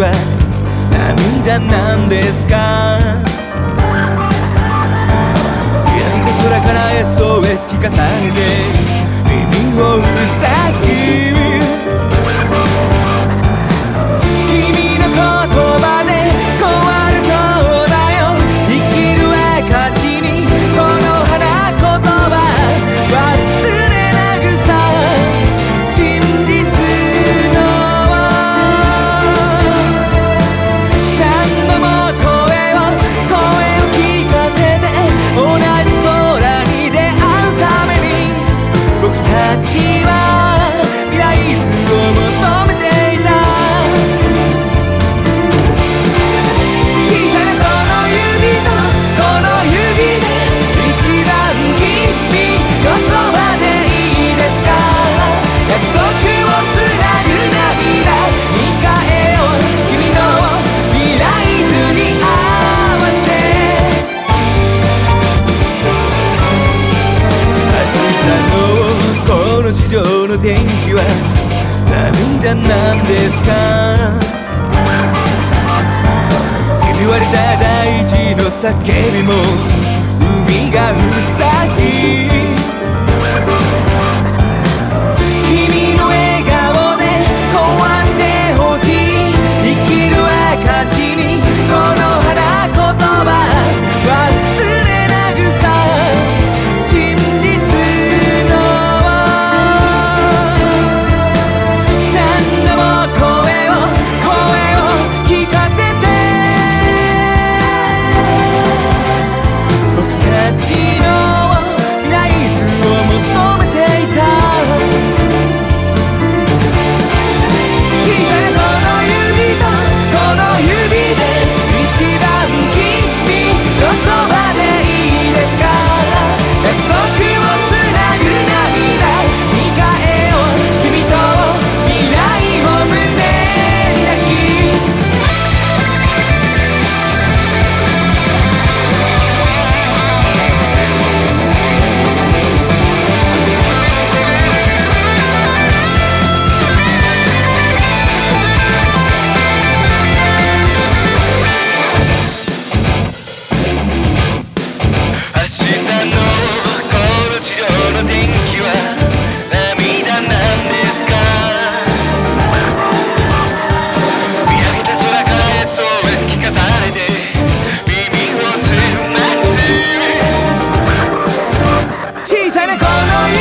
は涙なんですか？焼けた空から SOS 聞かされて天気は涙なんですか？ひび割れた大地の叫びも海がうるさい小さなこの